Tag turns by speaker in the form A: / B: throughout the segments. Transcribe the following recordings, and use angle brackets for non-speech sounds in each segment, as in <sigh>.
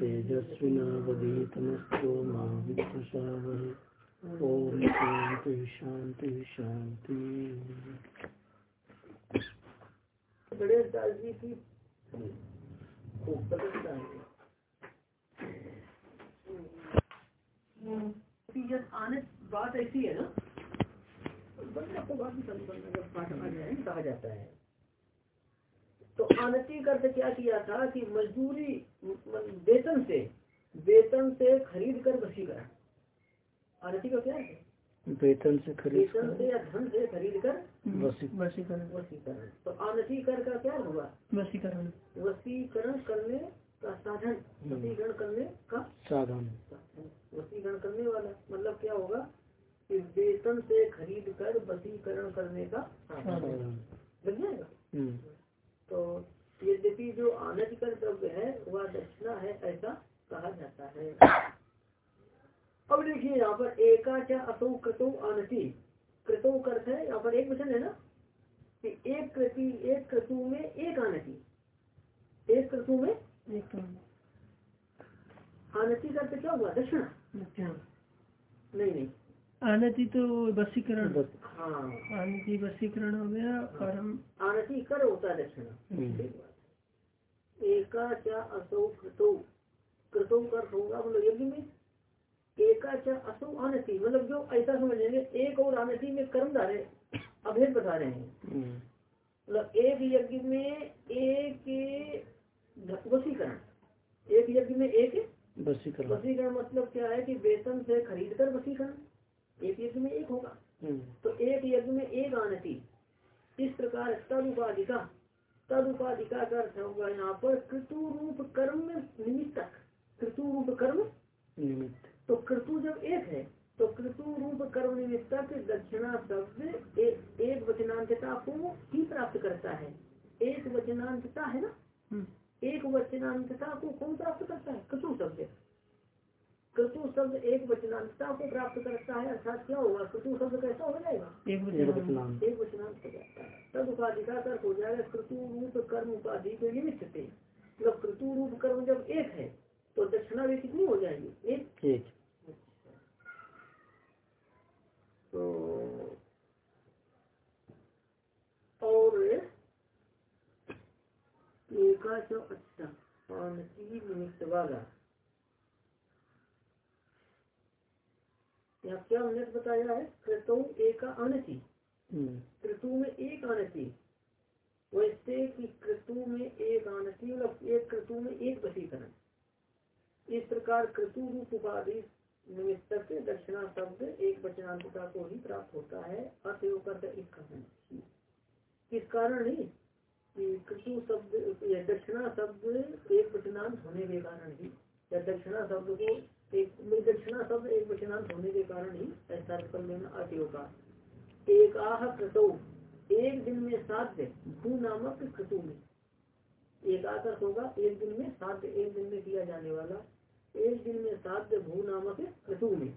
A: तेजस्विनावधीतमस्तु माँ विद्विषावहे ओम शांति शांति शांति
B: गणेश दास जी की बात ऐसी है ना? बंदा को बात जब पाठ आ जाए कहा जाता है। तो आनति का अर्थ क्या किया था कि मजदूरी वेतन से वेतन से खरीद कर वसीकरण आनति का क्या है?
A: वेतन से खरीद
B: वेतन से या धन से खरीद कर
A: वसीकरण।
B: वसीकरण। तो आनति कर का क्या हुआ?
A: वसीकरण।
B: वसीकरण करने का साधन वसीकरण करने का
A: साधन।
B: वसीकरण करने वाला मतलब क्या होगा कि वेतन से खरीद कर वसीकरण करने का साधन। लग जाएगा?
A: हम्म।
B: तो यद्यपि जो आनज कर द्रव्य है वह दक्षिणा है ऐसा कहा जाता है। अब देखिए यहाँ पर एका क्या असो कृतो आनति कृतो अर्थ है यहाँ पर एक वचन है ना कि एक कृति एक क्रतु में एक आनति एक क्रतु में एक आनति का अर्थ क्या हुआ? दक्षिणा। नहीं नहीं।
A: आनति तो वसीकरण।
B: हाँ।
A: आनति वसीकरण हो गया और हम
B: आनति कर होता है दक्षिणा।
A: हम्म।
B: एका चा असो कृतो। कृतो कर होगा मतलब यज्ञ में। एका चा असो आनति। मतलब जो ऐसा समझ लेंगे एक और आनति में कर्म धारे अभेद बता रहे हैं।
A: हम्म।
B: मतलब एक यज्ञ में एक वसीकरण। एक यज्ञ में एक
A: वसीकरण।
B: वसीकरण मतलब क्या है कि वेतन से खरीद कर वसीकरण। एक यज्ञ में एक होगा।
A: हम्म।
B: तो एक यज्ञ में एक आनति इस प्रकार तदुपाधिका तदुपाधिका का अर्थ होगा यहाँ पर कृतु रूप कर्म निमित्तक। कृतु रूप कर्म
A: निमित्त।
B: तो कृतु जब एक है तो कृतु रूप कर्म निमित्तक दक्षिणा शब्द एक वचनांतता को ही प्राप्त करता है। एक वचनांतता है ना?
A: हम्म।
B: एक वचनांतता को कौन प्राप्त करता है? कृतु शब्द। कृतु शब्द एक वचनांतता को प्राप्त करता है अर्थात क्या होगा? कृतु शब्द कैसा हो जाएगा?
A: एक वचनांत।
B: एक वचनांत हो जाता है। तब उपाधि का अर्थ हो जाएगा कृतु रूप कर्म उपाधि के निमित्त से मतलब कृतु रूप कर्म जब एक है तो दक्षिणा भी कितनी हो जाएगी? एक।
A: एक।
B: तो और एका अच्छा निमित्त वाला। यहाँ क्या हमने बताया है? कृतु एक अनति
A: हम्म।
B: कृतु में एक आनति वैसे कि कृतु में एक आनति मतलब एक कृतु में एक वशीकरण। इस प्रकार कृतु रूप उपाधि निमित्त दक्षिणा शब्द एक वचनांतता को ही प्राप्त होता है। करते इस कारण किस कारण नहीं? कि कृतु शब्द या दक्षिणा शब्द एक वचनांत होने के कारण ही या दक्षिणा शब्द को एक दक्षिणा शब्द एक वचनांत होने के कारण ही ऐसा कर लेना का एक आह कृतो एक दिन में साध्य भू नामक कृतु में। एक आकर होगा एक दिन में साध्य एक दिन में किया जाने वाला एक दिन में साध्य भू नामक कृतु में।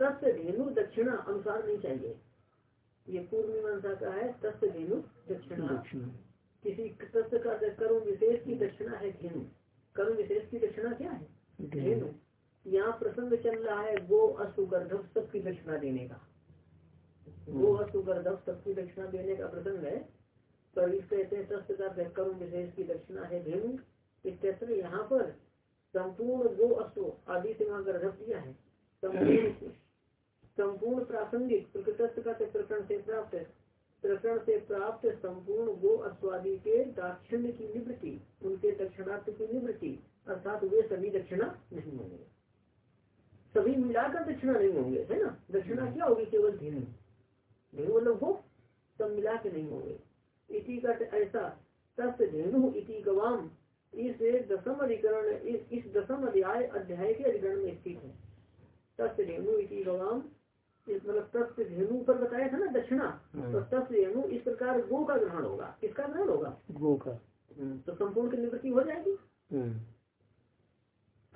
B: तस्य धेनु दक्षिणा अनुसार नहीं चाहिए। ये पूर्व मीमांसा का है तस्य धेनु दक्षिणा। किसी तस्य का कर्म विशेष की दक्षिणा है धेनु। कर्म विशेष की दक्षिणा क्या है? धेनु यहाँ प्रसंग चल रहा है गो असुगर्धव सबकी दक्षिणा देने का। गो असुगर्धव सबकी दक्षिणा देने का प्रसंग है पर इस कहते हैं तस्त का कर्म विशेष की दक्षिणा है धेनु इस कहते यहाँ पर संपूर्ण गो अश्व आदि से वहाँ गर्धव दिया है। संपूर्ण <clears throat> संपूर्ण प्रासंगिक प्रकृत का प्रकरण से प्राप्त प्रकरण से प्राप्त संपूर्ण गो अश्वादि के दाक्षिण्य की निवृत्ति उनके दक्षिणार्थ की निवृत्ति अर्थात वे सभी दक्षिणा नहीं होंगे। सभी मिलाकर दक्षिणा नहीं होंगे है ना? दक्षिणा क्या होगी? केवल धेनु धेनु मतलब हो सब मिला के नहीं होंगे। इसी का ऐसा तस्त धेनु इति गवाम। इस दसम अधिकरण इस, इस दसम अध्याय अध्याय के अधिकरण में स्थित है। तस्त धेनु इति गवाम। इस मतलब तस्त धेनु पर बताया था ना दक्षिणा। तो तस्त धेनु इस प्रकार गो का ग्रहण होगा। किसका ग्रहण होगा?
A: गो का।
B: तो संपूर्ण की निवृत्ति हो जाएगी।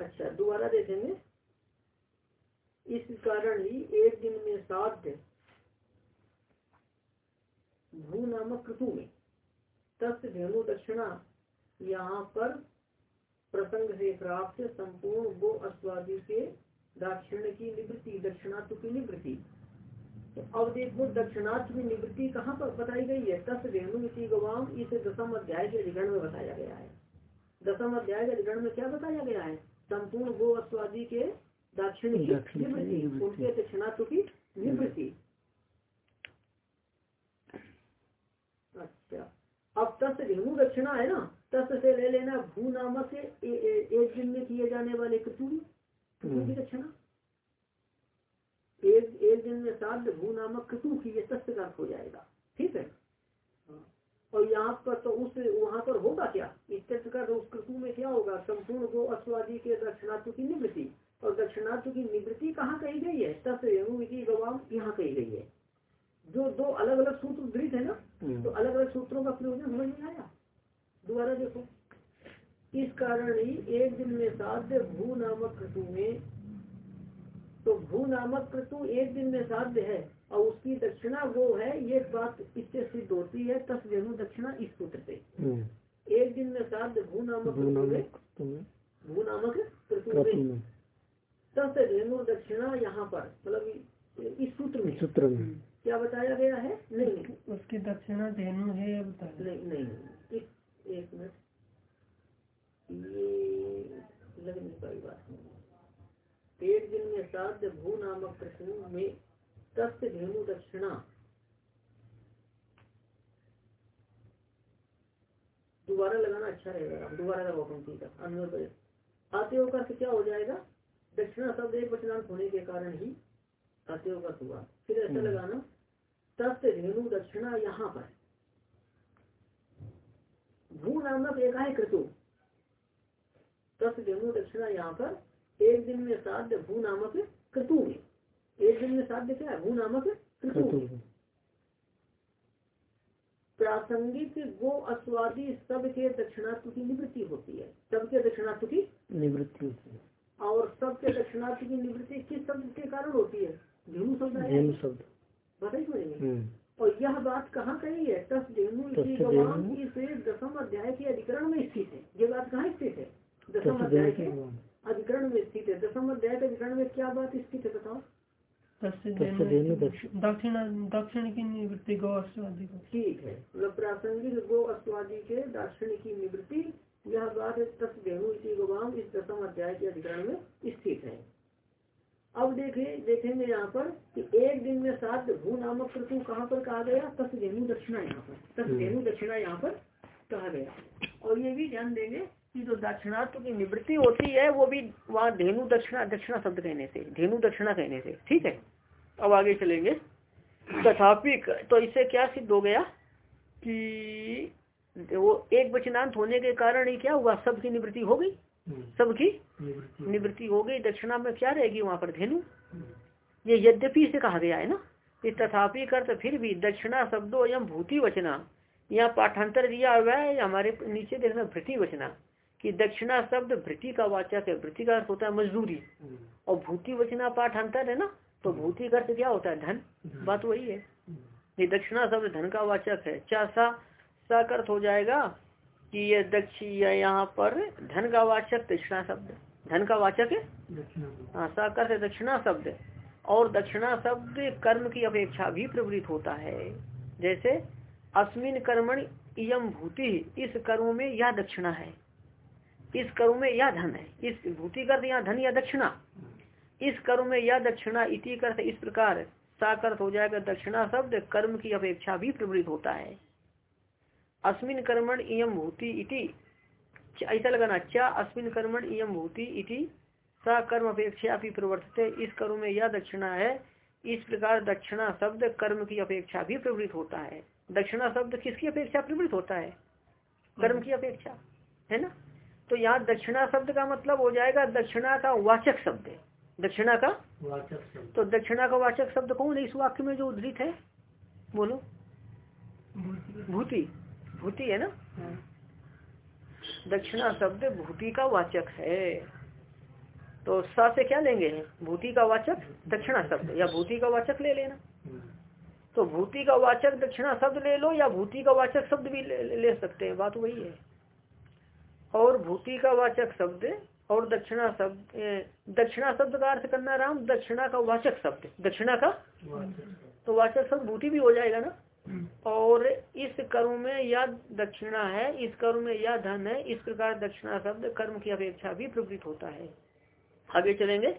B: अच्छा दोबारा देखेंगे। इस कारण ही एक दिन में साध्य भू नामक ऋतु में तस्त धेनु दक्षिणा यहाँ पर प्रसंग से प्राप्त संपूर्ण गो अस्वादी के दाक्षिण्य की निवृत्ति दक्षिणात्व की निवृत्ति। तो अब देखो दक्षिणार्थ की निवृत्ति कहाँ पर बताई गई है? तस् रेणु गवाम, इस दसम अध्याय के अधिकरण में बताया गया है। दसम अध्याय के अधिकरण में क्या बताया गया है? संपूर्ण गो अस्वादी के दाक्षिण की निवृत्ति। उनके दक्षिणात्व की निवृत्ति। अच्छा। अब तस् रेणु दक्षिणा है ना तस् से ले लेना भू नामक से ए, ए, एक दिन में किए जाने वाले कृतु की दक्षिणा। एक एक दिन में साध भू नामक कृतु की ये अर्थ हो जाएगा। ठीक हाँ। और यहाँ पर तो उस वहाँ पर होगा क्या? इस तत्व का उस कृतु में क्या होगा? संपूर्ण गो अश्वादी के दक्षिणात्व की निवृत्ति। और दक्षिणात्व की निवृत्ति कहाँ कही गई है? तस् रेणु गवाम यहाँ कही गई है। जो दो अलग अलग सूत्र दृढ़ है ना तो अलग अलग सूत्रों का प्रयोजन समझ में आया? दोबारा देखो। इस कारण ही एक दिन में साध्य भू नामक क्रतु में तो भू नामक क्रतु एक दिन में साध्य है। और उसकी दक्षिणा वो है ये बात इससे सिद्ध होती है तस रेणु दक्षिणा इस सूत्र से। एक दिन में साध्य भू नामक भू नामक तस रेणु दक्षिणा यहाँ पर मतलब इस सूत्र में।
A: सूत्र में।
B: क्या बताया गया है? नहीं। नहीं
C: उसकी दक्षिणा धेनु है ये बताया
B: नहीं नहीं। इस एक मिनट। ये लग नहीं पाई बात। एक दिन में साध्य भू नामक प्रश्न में तस्य धेनु दक्षिणा दोबारा लगाना अच्छा रहेगा दोबारा लगाओ पंक्ति का अन्य आते का क्या हो जाएगा? दक्षिणा शब्द एक वचनांत होने के कारण ही आते का हुआ। फिर ऐसा
A: हम्म।
B: लगाना तस्य धेनु दक्षिणा यहाँ पर। भू नामक एक है कृतु तस् धेनु दक्षिणा यहाँ पर एक दिन में साध्य भू नामक कृतु में। एक दिन में साध्य क्या है? भू नामक प्रासंगिक गो अस्वादी सब के दक्षिणात्व की निवृत्ति होती है। सबके दक्षिणात्व की?
A: निवृत्ति होती है।
B: और सबके दक्षिणात्व की निवृत्ति किस शब्द के कारण होती है? धेनु शब्द
A: शब्द।
B: बताइए
A: हम्म।
B: और यह बात कहाँ कही है? तस धेनु इसी दसम अध्याय के अधिकरण में स्थित है। ये बात कहाँ स्थित है? दसम अध्याय के
A: के
B: अधिकरण में स्थित है। दसम अध्याय के अधिकरण में क्या बात स्थित है बताओ?
A: दक्षिण
C: दक्षिण दक्षिण की निवृत्ति गौ अस्वादी को।
B: ठीक है। मतलब प्रासंगिक गो अस्वादी के दार्शनिक की निवृत्ति यह बात तस धेनु इसी गवाम इस दसम अध्याय के अधिकरण में स्थित है। अब देखे देखेंगे यहाँ पर कि एक दिन में सात भू नामक कृतु कहाँ पर कहा गया? तस धेनु दक्षिणा यहाँ पर तस
A: हम्म।
B: धेनु दक्षिणा यहाँ पर कहा गया। और ये भी ध्यान देंगे कि जो दक्षिणात्व की निवृत्ति होती है वो भी वहाँ धेनु दक्षिणा दक्षिणा शब्द कहने से धेनु दक्षिणा कहने से ठीक है? अब आगे चलेंगे। तथापि तो इससे क्या सिद्ध हो गया कि वो एक वचनांत होने के कारण ही क्या हुआ? सबकी निवृत्ति हो गई।
A: हम्म।
B: सबकी
A: निवृत्ति
B: हो गई। दक्षिणा में क्या रहेगी? वहाँ पर धेनु। ये यद्यपि से कहा गया है ना। कि तथापि कर फिर भी दक्षिणा शब्दों एवं भूति वचना। यहाँ पाठांतर दिया हुआ है। हमारे नीचे देखना भृति वचना। कि दक्षिणा शब्द भृति का वाचक है भृति का अर्थ होता है मजदूरी।
A: हम्म।
B: और भूति वचना पाठांतर है ना। तो भूति का अर्थ क्या होता है? धन। बात वही है। ये दक्षिणा शब्द धन का वाचक है। चा सा सा अर्थ हो जाएगा कि ये दक्षि ये यहाँ पर धन का वाचक दक्षिणा शब्द धन का वाचक है?
A: दक्षिणा
B: हाँ सा अर्थ है दक्षिणा शब्द और दक्षिणा शब्द कर्म की अपेक्षा भी प्रवृत्त होता है। जैसे अस्मिन कर्मण इयम भूति इस कर्म में यह दक्षिणा है। इस कर्म में यह धन है। इस भूति कर यहाँ धन या दक्षिणा। इस कर्म में यह दक्षिणा इति कर इस प्रकार साकर्थ हो जाएगा। दक्षिणा शब्द कर्म की अपेक्षा भी प्रवृत्त होता है। अस्मिन कर्मण इयम भूति इति। ऐसा लगाना क्या अस्मिन कर्मण इयम भूति इति। सा कर्म अपेक्षा भी प्रवर्तित इस कर्म में यह दक्षिणा है, इस प्रकार दक्षिणा शब्द कर्म की अपेक्षा भी प्रवृत्त होता है। दक्षिणा शब्द किसकी अपेक्षा प्रवृत्त होता है? कर्म की अपेक्षा, है ना? तो यहाँ दक्षिणा शब्द का मतलब हो जाएगा, दक्षिणा का वाचक शब्द दक्षिणा का?
A: वाचक शब्द।
B: तो दक्षिणा का वाचक शब्द कौन है? इस वाक्य में जो उद्धृत है बोलो। भूति। भूति। है ना? दक्षिणा शब्द भूति का वाचक है। तो सा से क्या लेंगे? भूति का वाचक दक्षिणा शब्द। या भूति का वाचक ले लेना।
A: हम्म।
B: तो भूति का वाचक दक्षिणा शब्द ले लो या भूति का वाचक शब्द भी ले, ले सकते हैं। बात वही है। और भूति का वाचक शब्द और दक्षिणा शब्द दक्षिणा शब्द का अर्थ करना राम दक्षिणा का वाचक शब्द। दक्षिणा का? तो वाचक शब्द भूति भी हो जाएगा ना? और इस कर्म में या दक्षिणा है इस कर्म में या धन है इस प्रकार दक्षिणा शब्द कर्म की अपेक्षा भी प्रवृत्त होता है। आगे चलेंगे।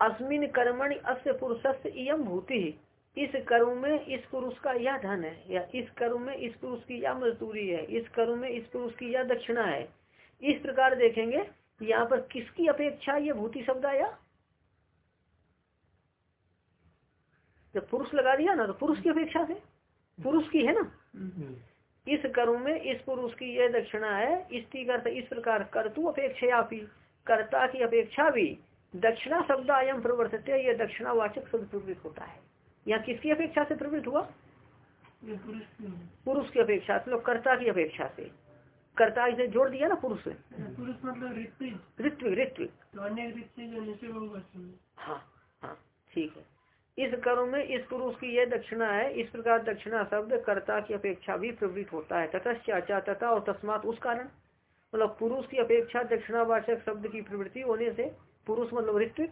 B: अस्मिन कर्मण अस्य पुरुष इम भूति। इस कर्म में इस पुरुष का यह धन है या इस कर्म में इस पुरुष की यह मजदूरी है इस कर्म में इस पुरुष की यह दक्षिणा है। इस प्रकार देखेंगे। यहाँ पर किसकी अपेक्षा ये भूति शब्द आया? जब पुरुष लगा दिया ना तो पुरुष की अपेक्षा से? पुरुष की है ना? इस कर्म में इस पुरुष की यह दक्षिणा है इस अर्थ इस प्रकार कर्तु अपेक्षा भी कर्ता की अपेक्षा भी दक्षिणा शब्द आयम प्रवर्तित ये दक्षिणावाचक शब्द प्रवृत्त होता है। यहाँ किसकी अपेक्षा से प्रवृत्त हुआ?
C: पुरुष की।
B: पुरुष की अपेक्षा से कर्ता की अपेक्षा से। कर्ता इसे जोड़ दिया ना पुरुष से।
C: पुरुष मतलब
B: ऋत्विक। ऋत्विक
C: तो।
B: हाँ हाँ ठीक है। इस कर्म में इस पुरुष की यह दक्षिणा है इस प्रकार दक्षिणा शब्द कर्ता की अपेक्षा भी प्रवृत्त होता है। तथा तथा और तस्मात उस कारण। मतलब पुरुष की अपेक्षा दक्षिणावाचक शब्द की प्रवृत्ति होने से पुरुष मतलब ऋत्विक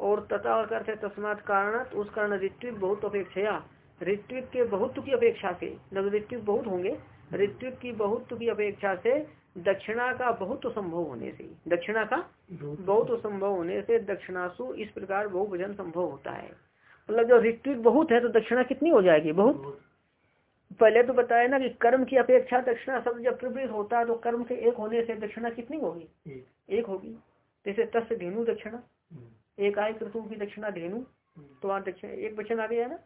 B: और तथा और तस्मात कारण उस कारण ऋत्विक बहुत अपेक्षा ऋत्विक के बहुत की अपेक्षा से मतलब ऋत्विक बहुत होंगे ऋत्विक की बहुत की अपेक्षा से दक्षिणा का बहुत संभव होने से दक्षिणा का बहुत संभव होने से दक्षिणासु इस प्रकार बहुवचन संभव होता है। मतलब जब ऋत्विक बहुत है तो दक्षिणा कितनी हो जाएगी? बहुत। पहले तो बताया ना कि कर्म की अपेक्षा दक्षिणा शब्द जब प्रवृत्त होता है तो कर्म के एक होने से दक्षिणा कितनी होगी? एक। होगी। जैसे तस् धेनु दक्षिणा। एक आय क्रतु की दक्षिणा धेनु। तो वहाँ दक्षिणा एक वचन आ गया ना?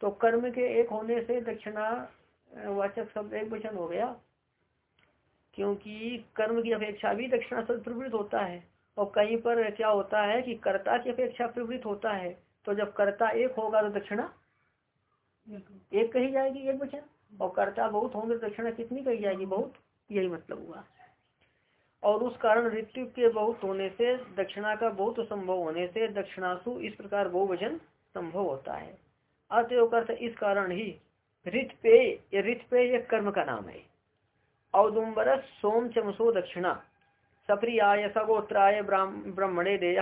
B: तो कर्म के एक होने से दक्षिणा वाचक शब्द एक वचन हो गया, क्योंकि कर्म की अपेक्षा भी दक्षिणा शब्द प्रवृत्त होता है, और कहीं पर क्या होता है कि कर्ता की अपेक्षा प्रवृत्त होता है तो जब कर्ता एक होगा तो दक्षिणा एक कही जाएगी एक वचन, और कर्ता बहुत होंगे तो दक्षिणा कितनी कही जाएगी? बहुत। यही मतलब हुआ। और उस कारण ऋतु के बहुत होने से दक्षिणा का बहुत संभव होने से दक्षिणासु इस प्रकार बहुवचन संभव होता है। अतएव अर्थ इस कारण ही रित पे, ये कर्म का नाम है। औदुम्बर सोम चमसो दक्षिणा, सप्रियाय सगोत्राय ब्राह्मणे देय।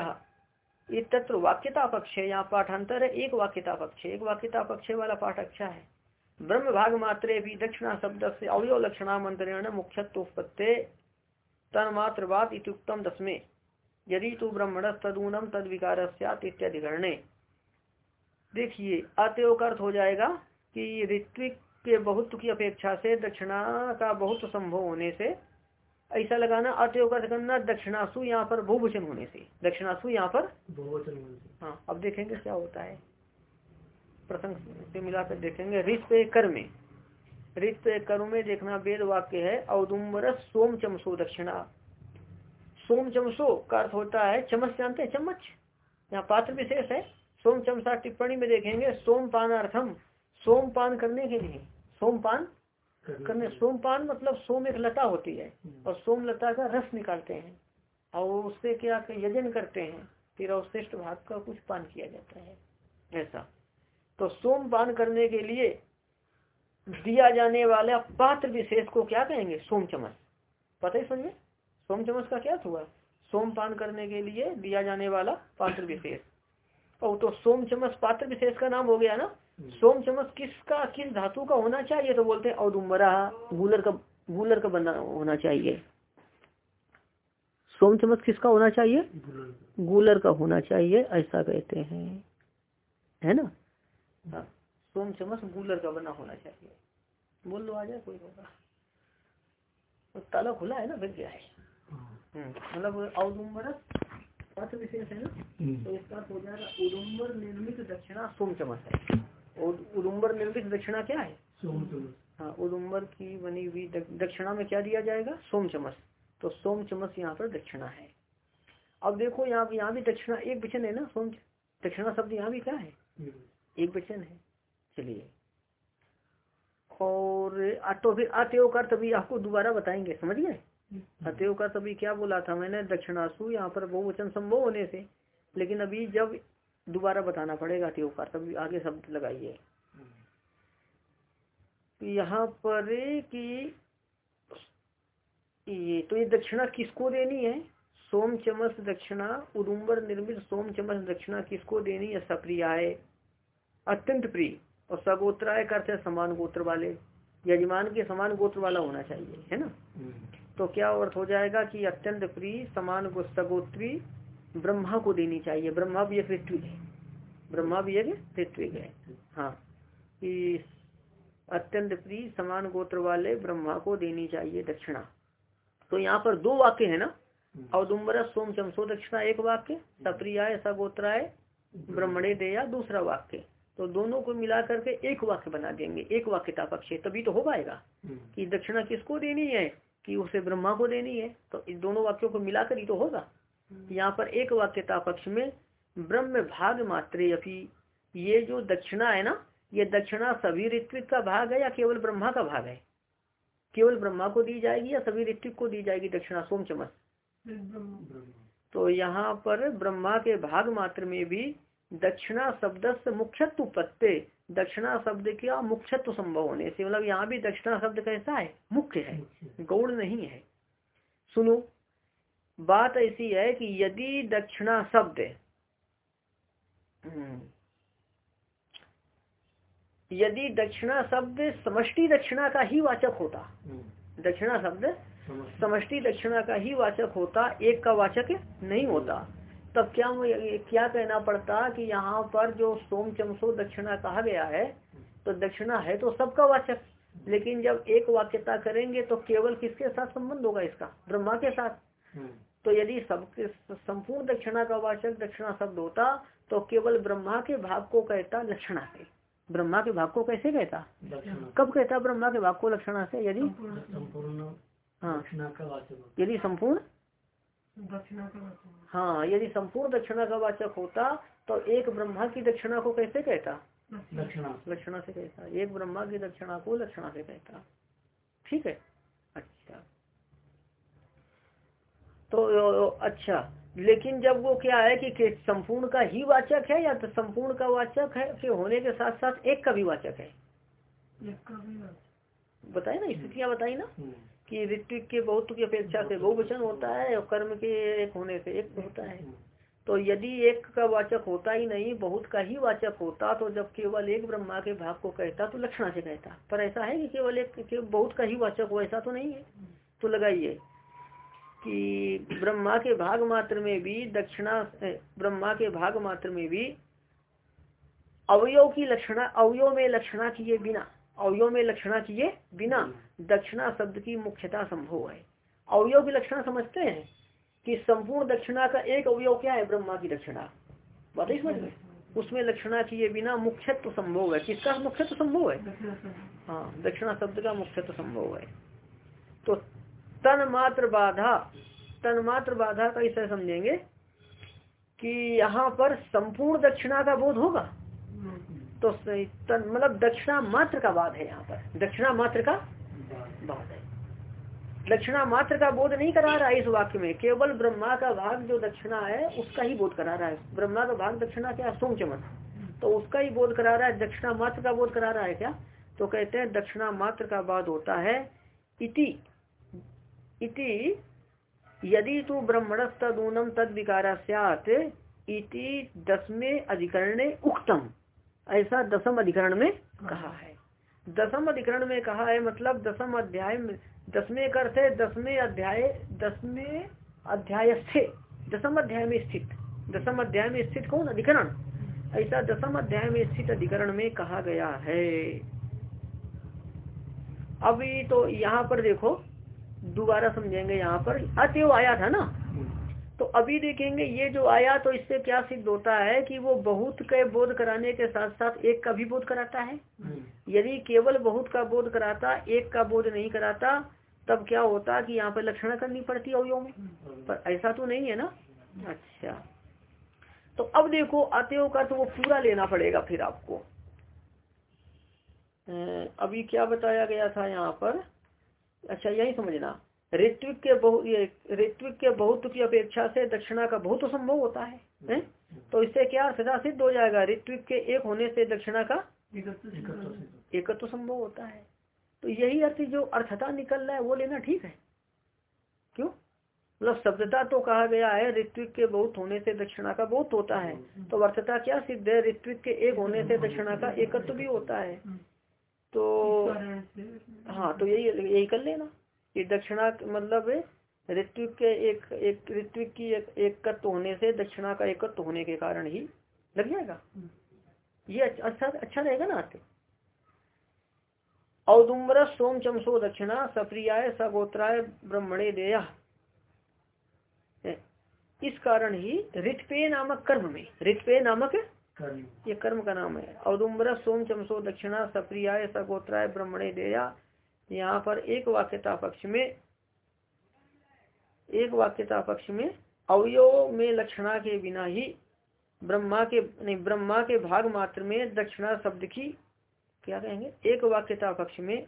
B: तत्र वाक्यता पक्ष है यहाँ पाठांतर है, एक वाक्यता पक्ष एक वाक्यता पक्ष वाला पाठ अच्छा है। ब्रह्म भाग मात्रे भी दक्षिणा शब्द से अवयव लक्षणा मंत्रेण मुख्यत्वोत्पत्ते, तन्मात्रवाद इत्युक्तम दसमे। यदि तो ब्रह्मण तदूनम तद विकार इत्यादिकरणे देखिए अतएव अर्थ हो जाएगा? कि ऋत्विक के बहुत की अपेक्षा से दक्षिणा का बहुत संभव होने से ऐसा लगाना अतएव का करना दक्षिणासु यहाँ पर बहुवचन होने से। दक्षिणासु यहाँ पर हाँ अब देखेंगे क्या होता है। प्रसंग से मिलाकर देखेंगे। रित पे कर में। रित पे कर्म में देखना वेद वाक्य है औदुम्बर सोम चमसो दक्षिणा। सोम चमसो का अर्थ होता है चम्मच जानते हैं? चम्मच। यहाँ पात्र विशेष है। सोम चमसा टिप्पणी में देखेंगे सोमपान अर्थम सोमपान करने के लिए। सोमपान करने सोमपान मतलब सोम एक लता होती है और सोम लता का रस निकालते हैं और उससे क्या यजन करते हैं फिर अवशिष्ट भाग का कुछ पान किया जाता है। ऐसा। तो सोम पान करने के लिए दिया जाने वाला पात्र विशेष को क्या कहेंगे? सोम चमच पता ही समझे? सोम चमच का क्या हुआ? सोम पान करने के लिए दिया जाने वाला पात्र विशेष। और तो सोम चमच पात्र विशेष का नाम हो गया ना? सोम चमच किसका किस धातु का होना चाहिए? तो बोलते हैं औदुम्बरा गूलर का गूलर का बना होना चाहिए। सोम चमच किसका होना चाहिए? गूलर का। होना चाहिए ऐसा कहते हैं। है ना? हाँ। सोम चमच गूलर का बना होना चाहिए। बोल लो आ जाए कोई होगा तो ताला खुला है ना फिर क्या है? हम्म, मतलब औदुम्बर पात्र विशेष है ना? तो इसका हो जाएगा उदुम्बर निर्मित दक्षिणा सोम चमच है। और उदुम्बर निर्मित दक्षिणा क्या है? हाँ उदुम्बर की बनी हुई दक्षिणा में क्या दिया जाएगा? सोम चमच तो सोम चमच यहाँ पर दक्षिणा है। अब देखो यहाँ यहाँ भी दक्षिणा एक वचन है ना सोम दक्षिणा शब्द यहाँ भी क्या है? एक वचन है। चलिए। और तो फिर अतएव का तभी आपको दोबारा बताएँगे समझ गए? अतएव का तभी क्या बोला था मैंने दक्षिणासु यहाँ पर बहुवचन संभव होने से। लेकिन अभी जब दोबारा बताना पड़ेगा का तभी आगे शब्द लगाइए। यहाँ पर कि ये तो ये दक्षिणा किसको देनी है? सोम चमस दक्षिणा उदुम्बर निर्मित सोम चमस दक्षिणा किसको देनी है? सप्रियाय अत्यंत प्रिय। और सगोत्राय करते हैं समान गोत्र वाले। यजमान के समान गोत्र वाला होना चाहिए है ना? तो क्या अर्थ हो जाएगा कि अत्यंत प्रिय समान सगोत्री ब्रह्मा को देनी चाहिए। ब्रह्मा भी एक ऋत्विक है। ब्रह्मा भी एक ऋत्विक है। हाँ। कि अत्यंत प्रिय समान गोत्र वाले ब्रह्मा को देनी चाहिए दक्षिणा। तो यहाँ पर दो वाक्य है ना? औदुम्बर सोम चमसो दक्षिणा एक वाक्य सप्रियाय सगोत्राय ब्रह्मणे देया दूसरा वाक्य। तो दोनों को मिला करके एक वाक्य बना देंगे। एक वाक्यता पक्ष है। तभी तो हो पाएगा कि दक्षिणा किसको देनी है? कि उसे ब्रह्मा को देनी है। तो इन दोनों वाक्यों को मिलाकर ही तो होगा। यहाँ पर एक वाक्यता पक्ष में ब्रह्म भाग मात्रे ये जो दक्षिणा है ना ये दक्षिणा सभी ऋत्विक का भाग है या केवल ब्रह्मा का भाग है? केवल ब्रह्मा को दी जाएगी या सभी ऋत्विक को दी जाएगी दक्षिणा? सोम चमस तो यहाँ पर ब्रह्मा के भाग मात्र में भी दक्षिणा शब्द से मुख्यत्व पत्ते दक्षिणा शब्द का मुख्यत्व संभव होने से मतलब यहाँ भी दक्षिणा शब्द कैसा है? मुख्य है। गौड़ नहीं है। सुनो बात ऐसी है कि यदि दक्षिणा शब्द हम्म, यदि दक्षिणा शब्द समष्टि दक्षिणा का ही वाचक होता दक्षिणा शब्द समष्टि। दक्षिणा का ही वाचक होता एक का वाचक नहीं होता तब क्या क्या कहना पड़ता कि यहाँ पर जो सोम चमसो दक्षिणा कहा गया है तो दक्षिणा है तो सबका वाचक लेकिन जब एक वाक्यता करेंगे तो केवल किसके साथ संबंध होगा इसका? ब्रह्मा के साथ। तो यदि सबके संपूर्ण दक्षिणा का वाचक दक्षिणा शब्द होता तो केवल ब्रह्मा के भाग को कहता लक्षणा से। ब्रह्मा के भाग को कैसे कहता? कब कहता ब्रह्मा के भाग को लक्षणा से? यदि
A: संपूर्ण
B: हाँ।
A: दक्षिणा का वाचक
B: यदि संपूर्ण
C: दक्षिणा का वचन
B: हाँ यदि संपूर्ण दक्षिणा का वाचक होता तो एक ब्रह्मा की दक्षिणा को कैसे कहता?
A: दक्षिणा
B: लक्षणा से कहता। एक ब्रह्मा की दक्षिणा को लक्षणा से कहता। ठीक है? अच्छा। तो अच्छा लेकिन जब वो क्या है कि, संपूर्ण का ही वाचक है या तो संपूर्ण का वाचक है कि होने के साथ साथ एक का भी वाचक है?
C: एक का भी वचन
B: बताए ना स्थितियाँ बताई ना?
A: हम्म,
B: कि ऋतिक के बहुत की अपेक्षा से बहुवचन होता है और कर्म के एक होने से एक होता है। तो यदि एक का वाचक होता ही नहीं बहुत का ही वाचक होता तो जब केवल एक ब्रह्मा के भाग को कहता तो लक्षणा से कहता। पर ऐसा है कि केवल एक के बहुत का ही वाचक हो ऐसा तो नहीं है। तो लगाइए। कि ब्रह्मा के भाग मात्र में भी दक्षिणा ब्रह्मा के भाग मात्र में भी अवयव की लक्षणा अवयव में लक्षणा किए बिना अवयव में लक्षणा किए बिना दक्षिणा शब्द की मुख्यता संभव है। अवयव की लक्षणा समझते हैं कि संपूर्ण दक्षिणा का एक अवयव क्या है? ब्रह्मा की दक्षिणा। बात है समझ में? उसमें लक्षणा किए बिना मुख्यत्व संभव है। किसका मुख्यत्व संभव है? हाँ दक्षिणा शब्द का मुख्यत्व संभव है। तो तन मात्र बाधा। तन मात्र बाधा का इसे समझेंगे कि यहाँ पर संपूर्ण दक्षिणा का बोध होगा। तो तन मतलब दक्षिणा मात्र का वाद है यहाँ पर। दक्षिणा मात्र का वाद है। दक्षिणा मात्र का बोध नहीं करा रहा है इस वाक्य में। केवल ब्रह्मा का भाग जो दक्षिणा है, उसका ही बोध करा रहा है। ब्रह्मा का भाग दक्षिणा क्या? सोम चमन। तो उसका ही बोध करा रहा है, दक्षिणा मात्र का बोध करा रहा है क्या? तो कहते हैं दक्षिणा मात्र का बाद होता है इति। इति यदि तू ब्रह्मणस तदूनम तद विकारा इति दसवें अधिकरणे उक्तम। ऐसा दसम अधिकरण में कहा है। दसम अधिकरण में कहा है मतलब दसम अध्याय दसवें अर्थ दसवें अध्याय दसवें अध्याय से दसम अध्याय में स्थित। दसम अध्याय में स्थित कौन? अधिकरण। ऐसा दसम अध्याय में स्थित अधिकरण में कहा गया है। अभी तो यहाँ पर देखो दोबारा समझेंगे यहाँ पर। अतएव आया था ना? तो अभी देखेंगे, ये जो आया तो इससे क्या सिद्ध होता है कि वो बहुत के बोध कराने के साथ साथ एक का भी बोध कराता है? यदि केवल बहुत का बोध कराता, एक का बोध नहीं कराता, तब क्या होता कि यहाँ पर लक्षण करनी पड़ती अवयव में? पर ऐसा तो नहीं है ना? अच्छा। तो अब देखो अतएव का तो वो पूरा लेना पड़ेगा फिर आपको। अभी क्या बताया गया था यहाँ पर? अच्छा यही समझना। ऋत्विक के बहु ये ऋत्विक के बहुत की अपेक्षा से दक्षिणा का बहुत संभव होता है, है? तो इससे क्या सदा सिद्ध हो जाएगा? ऋत्विक के एक होने से दक्षिणा का एकत्व संभव होता है। तो यही अर्थ जो अर्थता निकल रहा है वो लेना ठीक है। क्यों? मतलब शब्दता तो कहा गया है ऋत्विक के बहुत होने से दक्षिणा का बहुत होता है। तो अर्थता क्या सिद्ध है? ऋत्विक के एक होने से दक्षिणा का एकत्व भी होता है। तो हाँ तो यही यही कर लेना। कि दक्षिणा मतलब ऋत्विक के एक एक ऋत्विक की एक एकत्व होने से दक्षिणा का एकत्व होने के कारण ही लग जाएगा। ये अच्छा अच्छा रहेगा ना आते। औदुम्बर सोम चमसो दक्षिणा, सप्रियाय सगोत्राय ब्रह्मणे देया। इस कारण ही ऋतपे नामक कर्म में, ऋतपे नामक ये कर्म का नाम है। औदुम्बर सोम चमसो दक्षिणा सप्रियाय सगोत्राय ब्रह्मणे देया। यहाँ पर एक वाक्यता पक्ष में एक वाक्यता पक्ष में अवयव में लक्षणा के बिना ही ब्रह्मा के नहीं ब्रह्मा के भाग मात्र में दक्षिणा शब्द की क्या कहेंगे? एक वाक्यता पक्ष में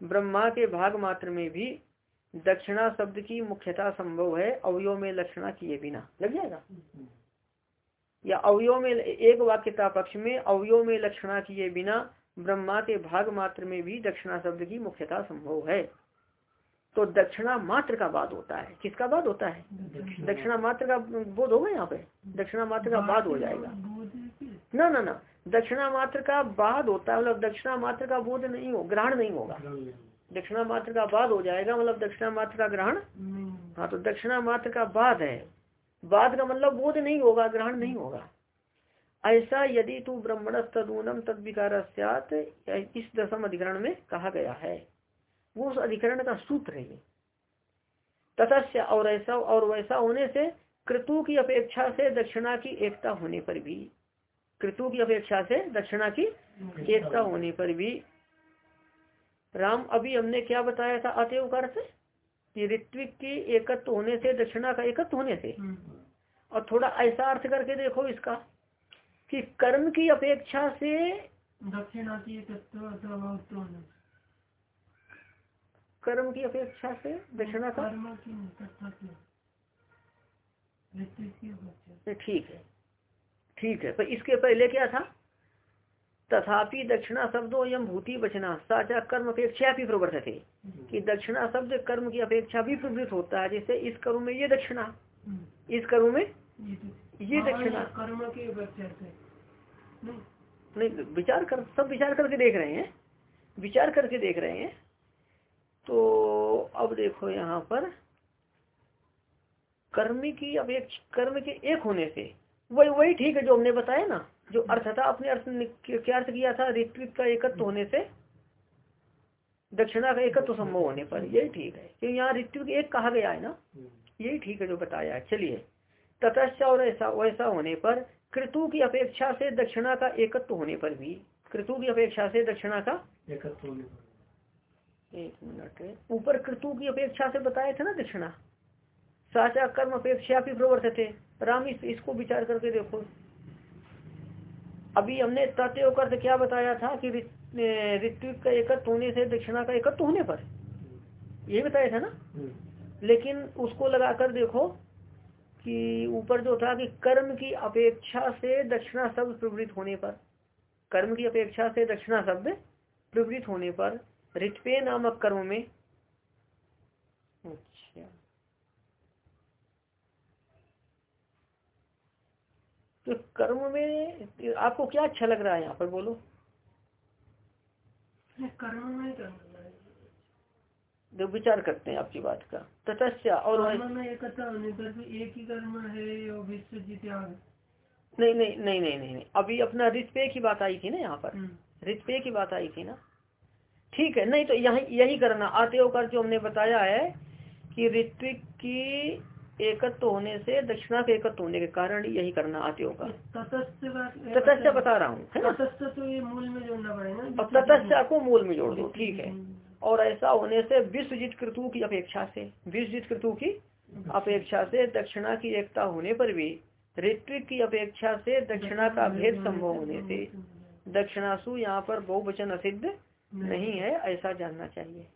B: ब्रह्मा के भाग मात्र में भी दक्षिणा शब्द की मुख्यता संभव है अवयव में लक्षणा किए बिना। लग जाएगा? या अवयव में एक वाक्यता पक्ष में अवयव में लक्षणा किए बिना ब्रह्मा के भाग मात्र में भी दक्षिणा शब्द की मुख्यता संभव है। तो दक्षिणा मात्र का बाद होता है। किसका बाद होता है? दक्षिणा मात्र का बोध होगा यहाँ पे? दक्षिणा मात्र का बाद हो जाएगा। ना ना ना। दक्षिणा मात्र का बाद होता है मतलब दक्षिणा मात्र का बोध नहीं हो ग्रहण नहीं होगा। दक्षिणा मात्र का बाद हो जाएगा मतलब दक्षिणा मात्र का ग्रहण? हाँ तो दक्षिणा मात्र का बाद है। बाद का मतलब बोध नहीं होगा, ग्रहण नहीं होगा। ऐसा यदि तू ब्रह्मण तदूनम तद विकार इस दसम अधिकरण में कहा गया है। वो उस अधिकरण का सूत्र है। तथस्य और ऐसा, और वैसा होने से कृतु की अपेक्षा से दक्षिणा की एकता होने पर भी कृतु की अपेक्षा से दक्षिणा की एकता होने पर भी। राम, अभी हमने क्या बताया था अतएव का अर्थ? कि ऋत्विक की एकत्व होने से, दक्षिणा का एकत्व होने से।
C: हम्म।
B: और थोड़ा ऐसा अर्थ करके देखो इसका कि कर्म की अपेक्षा से कर्म की अपेक्षा से दक्षिणा का? ठीक है ठीक है। पर इसके पहले क्या था? तथापि दक्षिणा शब्दों यम भूति बचना साचा कर्म अपेक्षा भी प्रवर्त थे। कि दक्षिणा शब्द कर्म की अपेक्षा भी प्रवृत्त होता है जैसे इस कर्म में ये दक्षिणा
C: हम्म।
B: इस कर्म में
C: ये तो-
B: दक्षिणा
C: कर्म की नहीं।
B: नहीं विचार कर सब विचार करके देख रहे हैं। विचार करके देख रहे हैं। तो अब देखो यहाँ पर कर्म की अपेक्षा कर्म के एक होने से वही वही ठीक है जो हमने बताया ना जो अर्थ था अपने अर्थ ने क्या अर्थ किया था ऋत्विक का एकत्व होने से दक्षिणा का एकत्व संभव होने पर यही ठीक है। क्योंकि यहाँ ऋत्विक एक कहा गया है ना यही ठीक है जो बताया है। चलिए ततश्च और ऐसा वैसा होने पर कृतु की अपेक्षा से दक्षिणा का एकत्व होने पर भी कृतु की अपेक्षा से दक्षिणा का
D: एकत्व होने पर
B: एक मिनट ऊपर कृतु की अपेक्षा से बताया था ना दक्षिणा? साचा कर्म अपेक्षा भी प्रवर्त थे राम इस, इसको विचार करके देखो। अभी हमने तत्व कर क्या बताया था कि ऋत- ऋत्विक का एकत्व होने से दक्षिणा का एकत्व होने पर? यही बताया था ना?
D: हम्म।
B: लेकिन उसको लगाकर देखो कि ऊपर जो था कि कर्म की अपेक्षा से दक्षिणा शब्द प्रवृत्त होने पर, कर्म की अपेक्षा से दक्षिणा शब्द प्रवृत्त होने पर ऋतपे नामक कर्म में अच्छा। तो कर्म में आपको क्या अच्छा लग रहा है यहाँ पर? बोलो।
C: कर्म में
B: जो विचार करते हैं आपकी बात का। ततस्या और वह-
C: कर्म में एकता होने पर भी एक ही कर्म है
B: नहीं नहीं नहीं नहीं नहीं नहीं। अभी अपना ऋतपे की बात आई थी ना यहाँ पर।
C: हम्म।
B: ऋतपे की बात आई थी ना। ठीक है नहीं तो यही यही करना। आते कर जो हमने बताया है कि ऋत्विक की एकत्व होने से दक्षिणा के एकत्व होने के कारण यही करना आते का
C: तटस्थ
B: बता रहा हूँ
C: तटस्थ तो ये मूल में जोड़ना पड़ेगा
B: ततस्या को मूल में जोड़ दो ठीक है।
C: हम्म।
B: और ऐसा होने से विश्वजित कृतु की अपेक्षा से, विश्वजित कृतु की अपेक्षा से दक्षिणा की एकता होने पर भी, ऋत्विक की अपेक्षा से दक्षिणा का भेद संभव होने से, दक्षिणासु यहाँ पर बहुवचन असिद्ध नहीं है, ऐसा जानना चाहिए।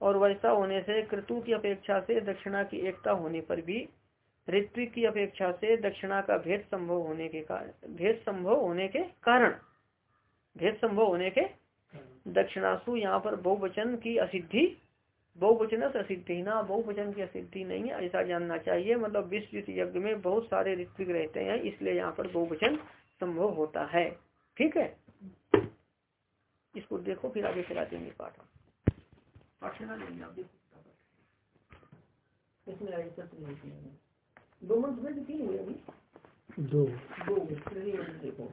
B: और वैसा होने से कृतु की अपेक्षा से दक्षिणा की एकता होने पर भी, ऋत्विक की अपेक्षा से दक्षिणा का भेद संभव होने के कारण भेद संभव होने के कारण, भेद संभव होने के दक्षिणासु यहाँ पर बहुवचन की असिद्धि बहुवचन असिद्धि ना बहुवचन की असिद्धि नहीं है ऐसा जानना चाहिए। मतलब विश्व यज्ञ में बहुत सारे ऋत्विक रहते हैं इसलिए यहाँ पर बहुवचन संभव होता है। ठीक है? इसको देखो फिर आगे चला देंगे पाठ पाठ चला देंगे आप देखो।
A: इसमें। दो मंत्र में तीन हुए अभी।
D: दो।
A: दो देखो।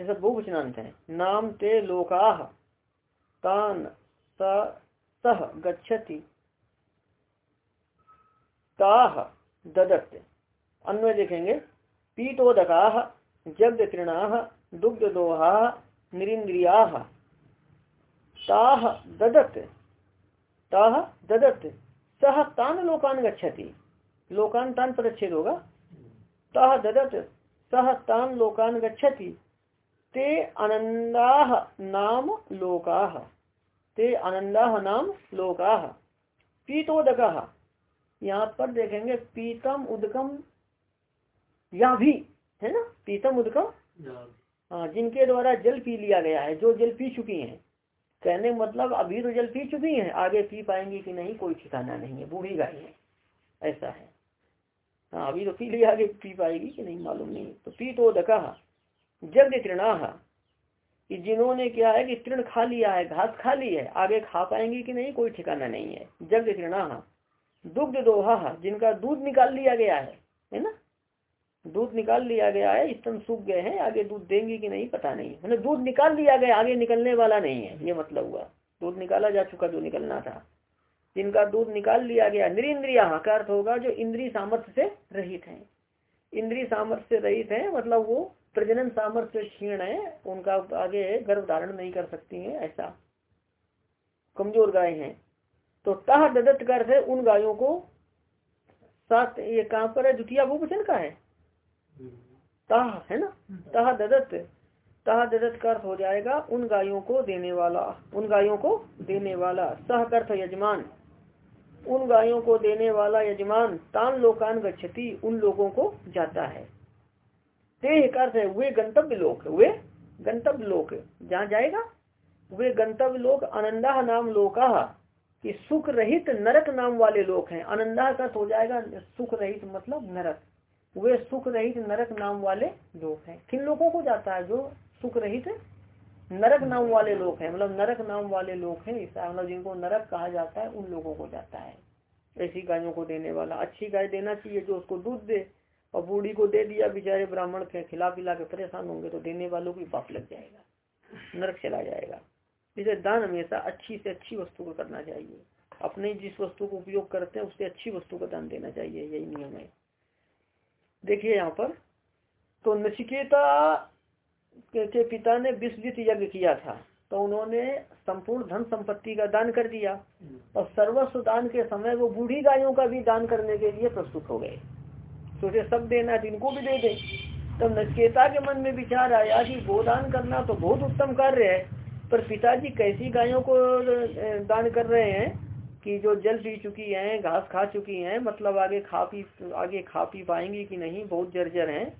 B: ये सब बहुवचनांत है। नाम ते लोकाः, तान सह गच्छति ताह ददत् अन्वय देखेंगे, पीतोदकाः जगदृणाः दुग्धदोहाः, निरिन्द्रियाः ताह ददत् ताह ददत् सह तान लोकान गच्छति। लोकान तान परिच्छेद होगा? ताह ददत् सह तान लोकान गच्छति। ते आनंदाह नाम लोकाह ते आनंदाह नाम लोकाह पीतोदक। यहाँ पर देखेंगे पीतम उदकम या भी है ना? पीतम उदकम हाँ जिनके द्वारा जल पी लिया गया है जो जल पी चुकी हैं। कहने मतलब अभी तो जल पी चुकी हैं आगे पी पाएँगी कि नहीं कोई ठिकाना नहीं है बूढ़ी गाय है ऐसा है। हाँ अभी तो पी लिया आगे पी पाएगी कि नहीं मालूम नहीं। तो पी तो पीतोदक। जग तृणा कि जिन्होंने क्या है कि तृण खा लिया है, घास खा ली है, आगे खा पाएँगे कि नहीं, कोई ठिकाना नहीं है। जग तृणा दुग्ध दोहा जिनका दूध निकाल लिया गया है है ना? दूध निकाल लिया गया है स्तन सूख गए हैं, आगे दूध देंगे कि नहीं, पता नहीं। मतलब दूध निकाल लिया गया, आगे निकलने वाला नहीं है, ये मतलब हुआ। दूध निकाला जा चुका जो निकलना था। जिनका दूध निकाल लिया गया निरिंद्रिया का अर्थ होगा जो इंद्री सामर्थ्य से रहित है। इंद्री सामर्थ्य से रहित है मतलब वो प्रजनन सामर्थ्य क्षीण है, उनका आगे गर्भ धारण नहीं कर सकती है, ऐसा। कमज़ोर गाय हैं। तो तह ददत कर है उन गायों को। सात ये कहाँ पर है? द्वितीय बहुवचन का है। तह है ना? तह ददत। तह ददत का अर्थ हो जाएगा उन गायों को देने वाला, उन गायों को देने वाला। सह अर्थ यजमान। उन गायों को देने वाला यजमान तान लोकान गच्छति, उन लोगों को जाता है। ते अर्थ है, वे गंतव्य लोक वे गंतव्य लोक जहाँ जाएगा, वे गंतव्य लोक आनंदा नाम लोका कि सुख रहित नरक नाम वाले लोग हैं। आनंदा का हो जाएगा सुख रहित मतलब नरक। वे सुख रहित नरक नाम वाले लोग हैं। किन लोगों को जाता है जो सुख रहित नरक नाम वाले लोग हैं? मतलब नरक नाम वाले लोग हैं, ऐसा मतलब जिनको नरक कहा जाता है, उन लोगों को जाता है। ऐसी गायों को देने वाला, अच्छी गाय देना चाहिए जो उसको दूध दे। और बूढ़ी को दे दिया बेचारे ब्राह्मण के खिला पिला के परेशान होंगे तो देने वालों को पाप लग जाएगा नरक चला जाएगा। इसे दान हमेशा अच्छी से अच्छी वस्तु को करना चाहिए। अपने जिस वस्तु को उपयोग करते हैं उससे अच्छी वस्तु का दान देना चाहिए यही नियम है। देखिए यहाँ पर तो नचिकेता के, पिता ने विश्वजित यज्ञ किया था तो उन्होंने संपूर्ण धन संपत्ति का दान कर दिया और सर्वस्व दान के समय वो बूढ़ी गायों का भी दान करने के लिए प्रस्तुत हो गए। सोचे सब देना इनको भी दे दे। तब नचकेता के मन में विचार आया कि गोदान करना तो बहुत उत्तम कार्य है, पर पिताजी कैसी गायों को दान कर रहे हैं कि जो जल पी चुकी हैं, घास खा चुकी हैं मतलब आगे खा पी, आगे खा पी पाएँगी कि नहीं, बहुत जर्जर हैं,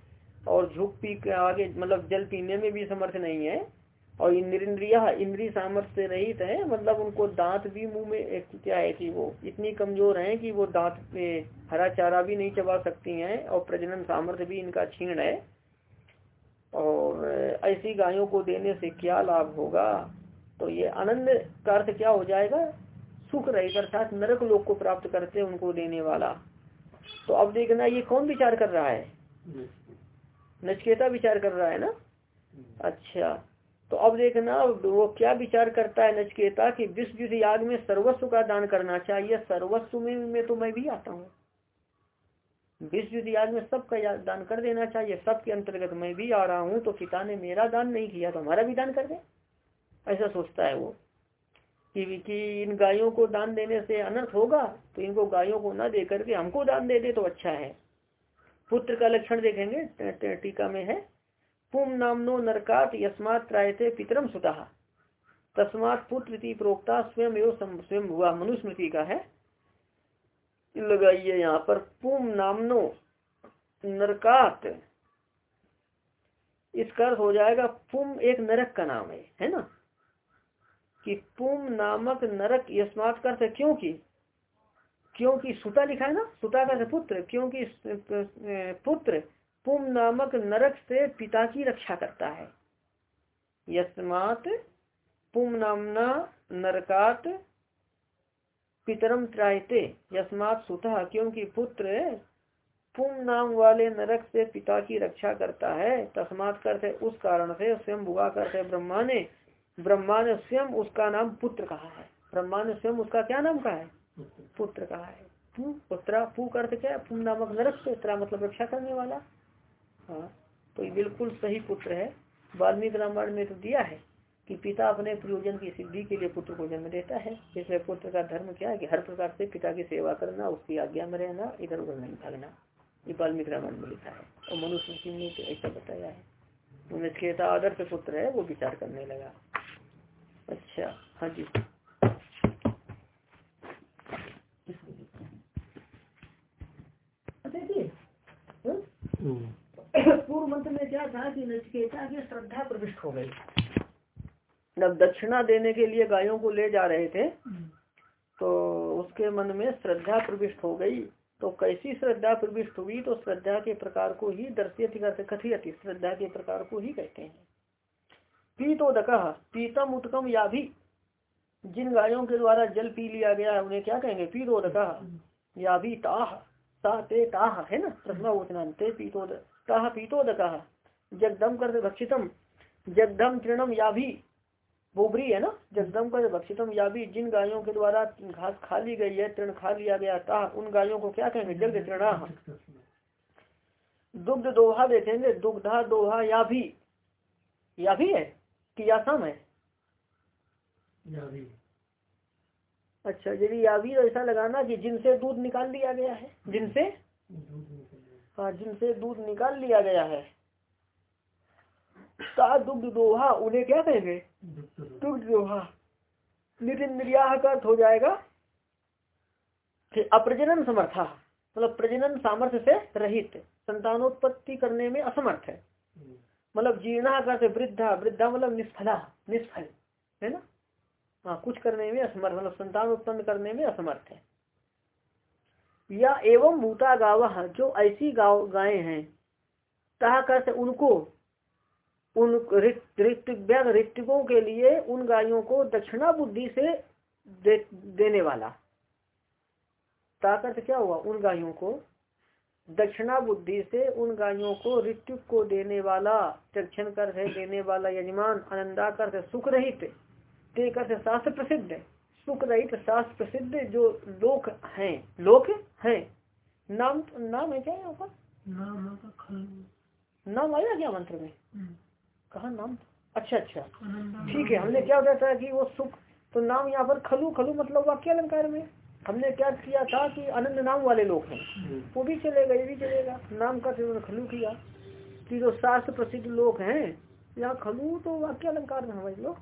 B: और झुक पी आगे मतलब जल पीने में भी समर्थ नहीं है। और इंद्रिया इंद्री सामर्थ्य से रहित है मतलब उनको दांत भी मुँह में क्या है कि वो इतनी कमज़ोर हैं कि वो दांत पे हरा चारा भी नहीं चबा सकती हैं और प्रजनन सामर्थ्य भी इनका क्षीण है। और ऐसी गायों को देने से क्या लाभ होगा? तो ये आनंद का अर्थ क्या हो जाएगा? सुख रहित अर्थात नरक लोग को प्राप्त करते उनको देने वाला। तो अब देखना ये कौन विचार कर रहा है? नचकेता। विचार कर रहा है ना? अच्छा। तो अब देखना वो क्या विचार करता है नचकेता कि विश्व युद्ध याग में सर्वस्व का दान करना चाहिए सर्वस्व में, में तो मैं भी आता हूँ। विश्व युद्ध याग में सबका दान कर देना चाहिए सबके अंतर्गत मैं भी आ रहा हूँ तो पिता ने मेरा दान नहीं किया तो हमारा भी दान कर दे। ऐसा सोचता है वो। कि, कि इन गायों को दान देने से अनर्थ होगा तो इनको गायों को न दे करके हमको दान दे दे तो अच्छा है। पुत्र का लक्षण देखेंगे टीका में है। पुम नामनो नरकात यस्मात त्रायते पितरम सुता। तस्मात पुत्र प्रोक्ता स्वयं एवं स्वयं हुआ। मनुस्मृति का है। लगाइए यहाँ पर। पुम नामनो नरकात। इसका अर्थ हो जाएगा पुम एक नरक का नाम है। है ना? कि पुम नामक नरक यस्मात का अर्थ क्योंकि? क्योंकि सुता लिखा है ना? सुता का पुत्र। क्योंकि पुत्र पुम नामक नरक से पिता की रक्षा करता है। यस्मात पुम नामना नरकात पितरम त्रायते। यस्मात सुता, क्योंकि पुत्र पुम नाम वाले नरक से पिता की रक्षा करता है, तस्मात करते उस कारण से स्वयं भुआ करते ब्रह्मा ने ब्रह्मा ने स्वयं उसका नाम पुत्र कहा है। ब्रह्मा ने स्वयं उसका क्या नाम कहा है? पुत्र कहा है। पु, पुत्रा, पु का अर्थ क्या? पुम नामक नरक से त्रा मतलब रक्षा करने वाला। हाँ तो ये बिल्कुल सही पुत्र है। वाल्मीकि रामायण में तो दिया है कि पिता अपने प्रयोजन की सिद्धि के लिए पुत्र को जन्म देता है। इसलिए पुत्र का धर्म क्या है कि हर प्रकार से पिता की सेवा करना उसकी आज्ञा में रहना इधर उधर नहीं भागना। ये वाल्मीकि रामायण में लिखा है। और मनुष्य ने तो ऐसा बताया है। नचकेता आदर्श पुत्र है वो विचार करने लगा। अच्छा हाँ जी।
A: देखिए? पूर्व मंत्र में क्या था कि नचकेता की श्रद्धा प्रविष्ट हो गई।
B: जब दक्षिणा देने के लिए गायों को ले जा रहे थे तो उसके मन में श्रद्धा प्रविष्ट हो गई। तो कैसी श्रद्धा प्रविष्ट हुई? तो श्रद्धा के प्रकार को ही दर्शित कथित श्रद्धा के प्रकार को ही कहते हैं। पीतोदक पीतम उत्कम या भी जिन गायों के द्वारा जल पी लिया गया है उन्हें क्या कहेंगे? पीतोदक। या भी ताह ता ते ताह है ना? प्रथमा वचनान ते पीतोद ताह पीतोदक? जगदम कर भक्षितम। जगदम तृणम या भी बोबरी है ना? जगदम कर भक्षितम या भी जिन गायों के द्वारा घास खा ली गई है तृण खा लिया गया था उन गायों को क्या कहेंगे? जग तृणा। दुग्ध दोहा देखेंगे। दुग्धा दोहा या भी या भी है? कि यासम है? अच्छा यदि या भी तो ऐसा लगाना कि जिनसे दूध निकाल लिया गया है। जिनसे? जिनसे दूध निकाल लिया गया है। दुग्ध दोहा उन्हें क्या कहेंगे?
D: दुग्ध
B: दोहा नितिन निर्याह का अर्थ हो जाएगा अप्रजनन समर्था मतलब प्रजनन सामर्थ्य से रहित, संतानोत्पत्ति करने में असमर्थ है। मतलब जीर्णा करते वृद्धा वृद्धा मतलब निष्फला, निष्फल, है ना? हाँ कुछ करने में असमर्थ मतलब संतान उत्पन्न करने में असमर्थ है। या एवं भूता गाव जो ऐसी गाँव गायें हैं। तहा करते उनको उन ऋत- ऋत्विक के लिए उन गायों को दक्षिणा बुद्धि से दे, देने वाला। ताकत क्या हुआ? उन गायों को दक्षिणा बुद्धि से उन गायों को ऋत्विक को देने वाला चक्षण कर है देने वाला यजमान आनंदा कर है सुख रहित कर है शास्त्र प्रसिद्ध सुख रहित शास्त्र प्रसिद्ध जो लोक हैं लोक हैं। नाम नाम है क्या यहाँ पर?
C: नाम
B: नाम आया क्या मंत्र में?
C: हम्म,
B: कहा नाम अच्छा अच्छा। ठीक है हमने क्या बताया था कि वो सुख तो नाम यहाँ पर खलु खलु मतलब वाक्य अलंकार में। हमने क्या किया था कि अनंत नाम वाले लोग हैं।
D: हम्म।
B: वो भी चलेगा ये भी चलेगा। नाम का उन्होंने खलु किया। कि जो शास्त्र प्रसिद्ध लोग हैं यहाँ खलु तो वाक्य अलंकार में समझ लो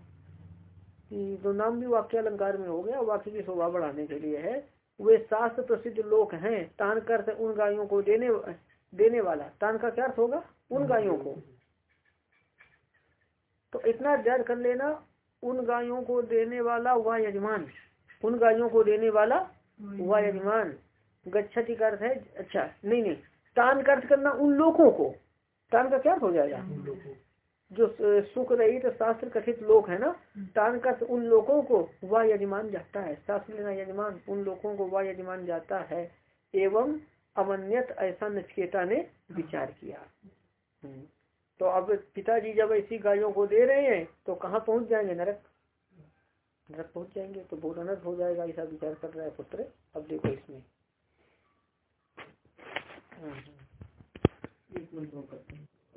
B: कि जो नाम भी वाक्य अलंकार में हो गया वाक्य की शोभा बढ़ाने के लिए है। वे शास्त्र प्रसिद्ध लोग हैं तान कर उन गायों को देने देने वाला। तान का क्या अर्थ होगा? उन गायों को। तो इतना याद कर लेना उन गायों को देने वाला वह यजमान। उन गायों को देने वाला वह यजमान। गच्छति का अर्थ है अच्छा नहीं नहीं। तान का अर्थ करना उन लोगों को। तान का क्या अर्थ हो जाएगा?
D: उन लोगों
B: जो सुख रहित शास्त्र कथित लोग है ना तान का अर्थ उन लोगों को वह यजमान जाता है। शास्त्र लेना यजमान उन लोगों को वह यजमान जाता है। एवं अमन्यत ऐसा नचकेता ने विचार किया। हम्म। तो अब पिताजी जब ऐसी गायों को दे रहे हैं तो कहाँ पहुँच जाएँगे? नरक। नरक पहुँच जाएँगे तो बहुत अनर्थ हो जाएगा ऐसा विचार कर रहा है पुत्र। अब देखो इसमें।
A: एक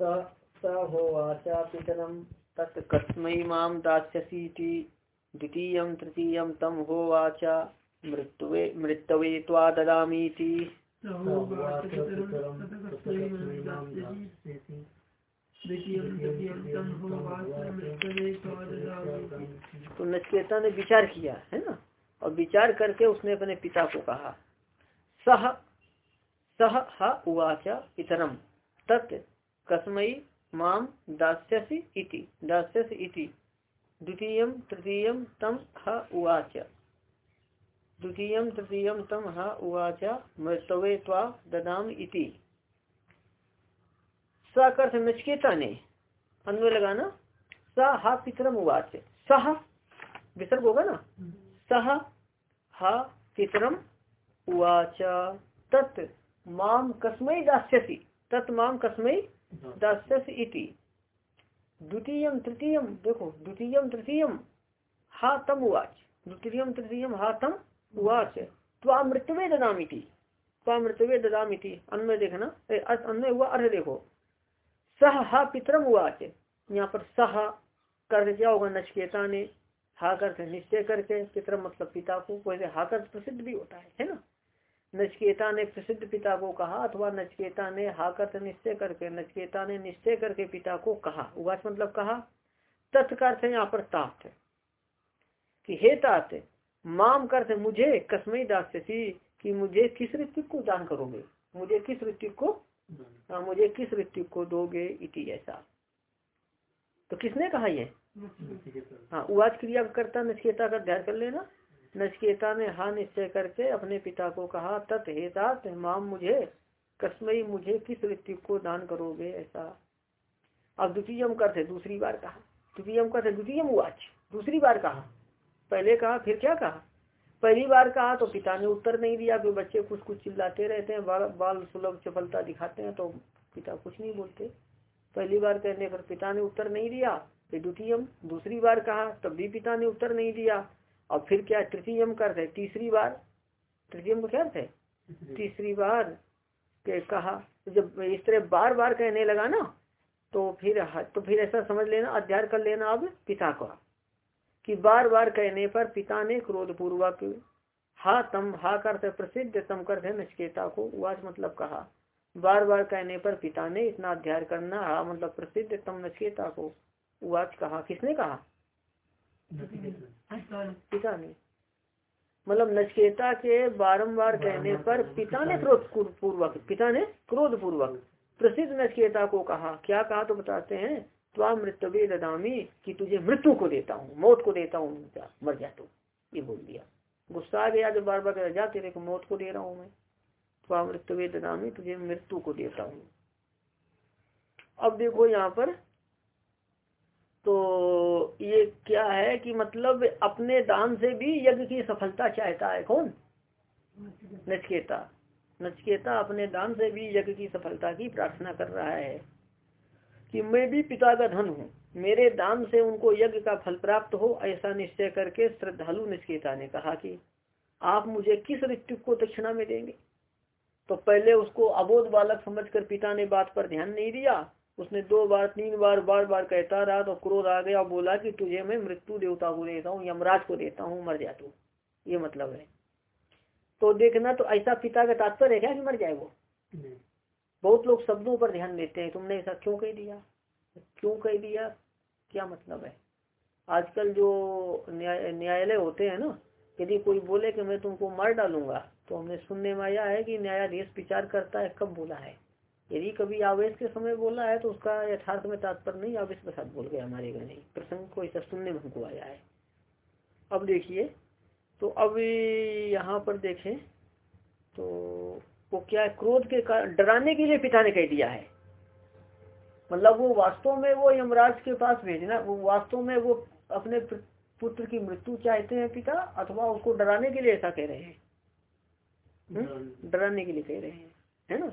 A: हैं।
B: स होवाचा पितरम तत् कस्मै माँ दास्यसीति द्वितीयं तृतीयं तं होवाचा मृत्युवे मृत्यवे त्वा ददामीति
C: दास्यसि तं
B: नचकेता ने विचार किया है ना? और विचार करके उसने अपने पिता को कहा सह सह ह उवाच पितरम तत् माम इति। इति। द्वितीयं, तृतीयं तम ह, उवाच। द्वितीयं, तृतीय तम ह, उवाच मृतवे त्वा ददाम इति। सकर्थ नचकेता ने अन्वय लगाना। स, हा, पितरम उवाच। सह विसर्ग होगा ना? सह हा पितरम उवाच। तत् माम कस्मै दास्यसि। तत् माम कस्मै दास्यसि इति। द्वितीयं, तृतीयं, देखो, द्वितीयं, तृतीयं हा तम उवाच। द्वितीयं, तृतीयं हा तम उवाच। त्वा मृत्यवे ददामिति। त्वा मृत्यवे ददामिति। अन्वय देखना अन्वय हुआ, अर्थ देखो। सह हा, पितरम उवाच। यहाँ पर सह कर क्या होगा? नचकेता ने हा कर निश्चय करके पितर मतलब पिता को। वैसे हा कर प्रसिद्ध भी होता है है ना? नचकेता ने प्रसिद्ध पिता को कहा अथवा नचकेता ने हा कर निश्चय करके नचकेता ने निश्चय करके पिता को कहा। उवाच मतलब कहा तत्कर्थ यहाँ पर तात कि हे तात माम करते मुझे कसमई दास्यसी कि मुझे किस ऋतिक को दान करोगे? मुझे किस ऋतिक को? हाँ मुझे किस ऋतिक को दोगे इति ऐसा। तो किसने कहा ये? हाँ उवाच क्रिया करता नचकेता का कर ध्यान कर लेना। नचकेता ने हा निश्चय करके अपने पिता को कहा तत् हे तात माम मुझे कसमई मुझे किस ऋतिक को दान करोगे ऐसा? अब द्वितीयम करते दूसरी बार कहा। द्वितीयम करते द्वितीयम उवाच दूसरी बार कहा। पहले कहा फिर क्या कहा? पहली बार कहा तो पिता ने उत्तर नहीं दिया कि बच्चे कुछ कुछ चिल्लाते रहते हैं बाल, बाल सुलभ चपलता दिखाते हैं तो पिता कुछ नहीं बोलते। पहली बार कहने पर पिता ने उत्तर नहीं दिया फिर द्वितीय दूसरी बार कहा तब भी पिता ने उत्तर नहीं दिया। और फिर क्या तृतीयम कर थे तीसरी बार? तृतीयम को क्या थे <laughs> तीसरी बार के कहा जब इस तरह बार बार कहने लगा ना तो फिर तो फिर ऐसा समझ लेना अध्ययन कर लेना अब पिता का। कि बार बार कहने पर पिता ने क्रोध पूर्वक हा तम हा करते प्रसिद्ध तम करते नचकेता को उवाच मतलब कहा। बार बार कहने पर पिता ने इतना अध्ययन करना हा मतलब प्रसिद्ध तम नचकेता को उवाच कहा। किसने कहा? पिता ने मतलब नचकेता के बारंबार कहने पर पिता ने क्रोध पूर्वक पिता ने क्रोध पूर्वक प्रसिद्ध नचकेता को कहा, क्या कहा तो बताते हैं, त्वा मृत्यु ददामी कि तुझे मृत्यु को देता हूँ, मौत को देता हूँ मर जा तू, ये बोल दिया। गुस्सा आ गया जब बार बार जा तेरे को मौत को दे रहा हूँ मैं, त्वा मृत्यु ददामी, तुझे मृत्यु को देता हूँ। अब देखो यहाँ पर तो ये क्या है कि मतलब अपने दान से भी यज्ञ की सफलता चाहता है कौन? नचकेता। नचकेता अपने दान से भी यज्ञ की सफलता की प्रार्थना कर रहा है कि मैं भी पिता का धन हूँ। मेरे दान से उनको यज्ञ का फल प्राप्त हो, ऐसा निश्चय करके श्रद्धालु नचकेता ने कहा कि आप मुझे किस ऋतु को दक्षिणा में देंगे? तो पहले उसको अबोध बालक समझकर पिता ने बात पर ध्यान नहीं दिया। उसने दो बार तीन बार बार बार कहता रहा तो क्रोध आ गया और बोला कि तुझे मैं मृत्यु देवता को देता हूँ यमराज को देता हूँ मर जा तू। ये मतलब है। तो देखना तो ऐसा पिता का तात्पर्य है क्या कि मर जाए वो? बहुत लोग शब्दों पर ध्यान देते हैं तुमने ऐसा क्यों कह दिया? क्यों कह दिया? क्या मतलब है? आजकल जो न्याय न्यायालय होते हैं ना यदि कोई बोले कि मैं तुमको मार डालूँगा तो हमने सुनने में आया है कि न्यायाधीश विचार करता है कब बोला है? यदि कभी आवेश के समय बोला है तो उसका यथार्थ में तात्पर्य नहीं आवेश के साथ बोल गया हमारे घर नहीं प्रसंग को ऐसा सुनने में हमको आया है। अब देखिए तो अब यहाँ पर देखें तो वो क्या है क्रोध के कारण डराने के लिए पिता ने कह दिया है। मतलब वो वास्तव में वो यमराज के पास भेजना वो वास्तव में वो अपने पुत्र की मृत्यु चाहते हैं पिता अथवा उसको डराने के लिए ऐसा कह रहे हैं? डराने के लिए कह रहे हैं है ना?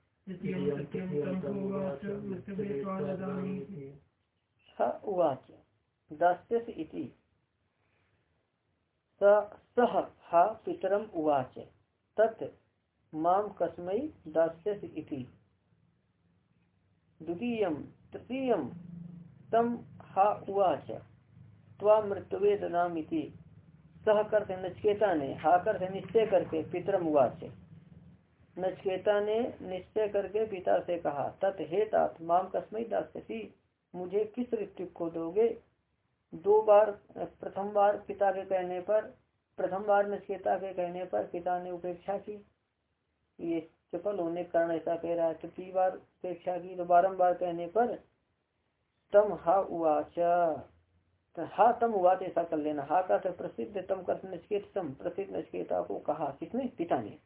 B: मृतवे उवाच दास्यस इति। स हा पितरम् उवाच। तत् माँ कस्मै दास्यस इति। द्वितीयं तृतीयं तं हा उवाच। त्वा मृत्युवे ददामिति सह करते नचकेता ने हा करते निश्चय करके पितरम उवाच। नचकेता ने निश्चय करके पिता से कहा, तत् हे तात माम कस्मई दास्यसी। मुझे किस ऋतु को दोगे? दो बार, प्रथम बार पिता के कहने पर, प्रथम बार नचकेता के कहने पर पिता ने उपेक्षा की। ये चपल होने के कारण ऐसा कह रहा है। तृतीय बार उपेक्षा की तो बारम्बार कहने पर, तम हा उवाच। तो हा तम उवाच ऐसा कर लेना। हा का तो प्रसिद्ध तम कर नचकेत तम, प्रसिद्ध नचकेता को कहा किसने? पिता ने।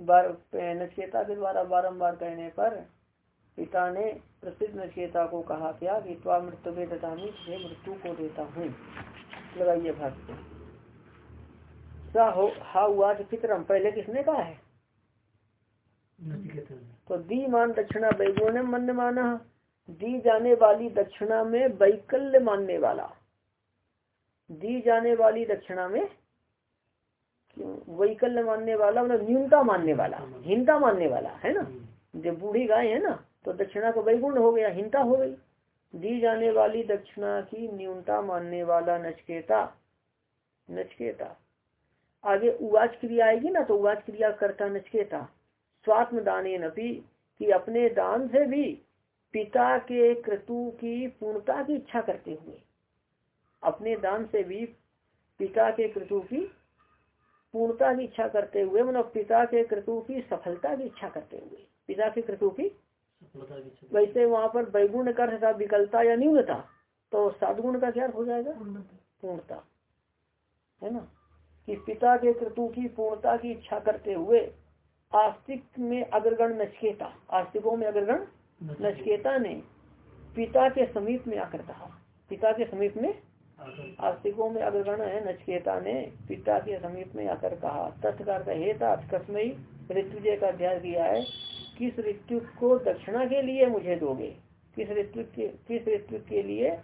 B: बार नचकेता के द्वारा बारम्बार कहने पर पिता ने प्रसिद्ध नचकेता को कहा क्या कि त्वा मृत्यु वेदतामी हे मृत्यु को देता हूँ। लगाइए भाष्य सा हो हा उवाच पितरम पहले किसने कहा है? तो दी मान दक्षिणा वैगुण्य मन माना दी जाने वाली दक्षिणा में वैकल्य मानने वाला। दी जाने वाली दक्षिणा में वैकल्य मानने वाला मतलब न्यूनता मानने वाला, हीनता मानने वाला, है ना? जब बूढ़ी गाय है ना तो दक्षिणा का वैगुण हो गया हिंता हो गई। दी जाने वाली दक्षिणा की न्यूनता मानने वाला नचकेता नचकेता। आगे उवाच क्रिया आएगी ना तो उवाच क्रिया करता नचकेता। स्वात्म दाने नपी कि अपने दान से भी पिता के क्रतु की पूर्णता की इच्छा करते हुए, अपने दान से भी पिता के क्रतु की पूर्णता की इच्छा करते हुए मतलब पिता के क्रतु की सफलता की इच्छा करते हुए। पिता के क्रतु की? वैसे वहाँ पर वैगुण का था विकलता या न्यूनता। तो साधगुण का क्या हो जाएगा? पूर्णता। है ना? कि पिता के कृतु की पूर्णता की इच्छा करते हुए आस्तिक में अग्रगण नचकेता। आस्तिकों में अग्रगण नचकेता। ने पिता के समीप में आकर कहा। पिता के समीप में आस्तिकों में अग्रगण है, नचकेता ने पिता के समीप में आकर कहा, तत्कार का हे तात कसमई ऋतुजय का अध्याय किया है। किस ऋतु को दक्षिणा के लिए मुझे दोगे? किस ऋतु के, किस ऋतु के लिए,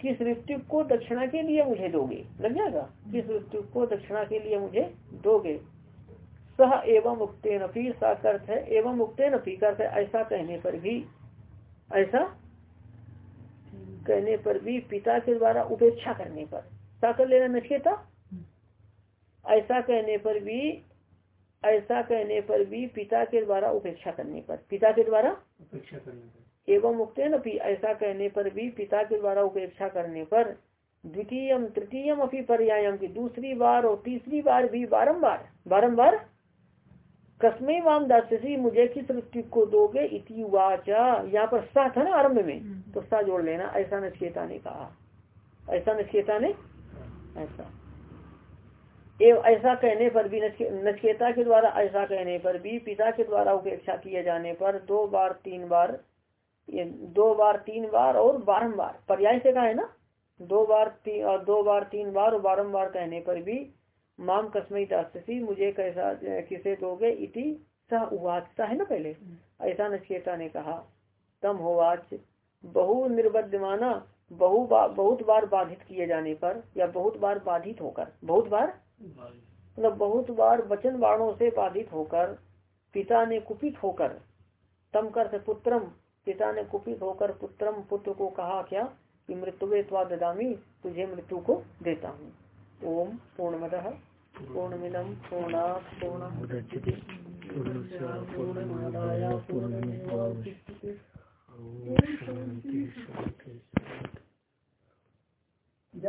B: किस ऋतु को दक्षिणा के लिए मुझे दोगे? लग जाएगा? किस ऋतु को दक्षिणा के लिए मुझे दोगे? सह एवं उक्ते नफी सा अर्थ है, एवं उक्ते नफी का अर्थ ऐसा कहने पर भी, ऐसा कहने पर भी पिता के द्वारा उपेक्षा करने पर। कर लेना नचकेता ऐसा कहने पर भी ऐसा कहने पर भी पिता के द्वारा उपेक्षा करने पर। पिता के द्वारा?
D: उपेक्षा करने पर।
B: एवं मुक्ते न ऐसा कहने पर भी पिता के द्वारा उपेक्षा करने पर द्वितीयम तृतीयम अपनी पर्यायम की दूसरी बार और तीसरी बार भी बारंबार बारंबार कस्मे वाम दासी मुझे किस वृत्ति को दोगे इति वाचा यहाँ पर सा था ना आरंभ में तो सा जोड़ लेना ऐसा नचकेता ने कहा। ऐसा नचकेता ने? ऐसा। एवं ऐसा कहने पर भी नचकेता के द्वारा ऐसा कहने पर भी पिता के द्वारा उपेक्षा किए जाने पर दो बार तीन बार ये दो बार तीन बार और बारंबार। पर्याय से कहा है ना? दो बार तीन और दो बार तीन बार और बारंबार कहने पर भी माम कस्मई दासी मुझे कैसा किसे दोगे इति सह उवाचता है ना पहले? ऐसा नचकेता ने कहा तम होवाच बहु निर्बद्धमाना बहु बा, बहुत बार बाधित किए जाने पर या बहुत बार बाधित होकर बहुत बार? मतलब बहुत बार वचन बाणों से बाधित होकर पिता ने कुपित होकर तम कर पुत्रम पिता ने कुपित होकर पुत्रम पुत्र को कहा क्या कि मृत्यु त्वा ददामी तुझे मृत्यु को देता हूँ। ओम पूर्णमद पूर्णमिदम पूर्णा पूर्ण
D: पूर्णमादाय पूर्णमेवावशिष्यते शांति शांति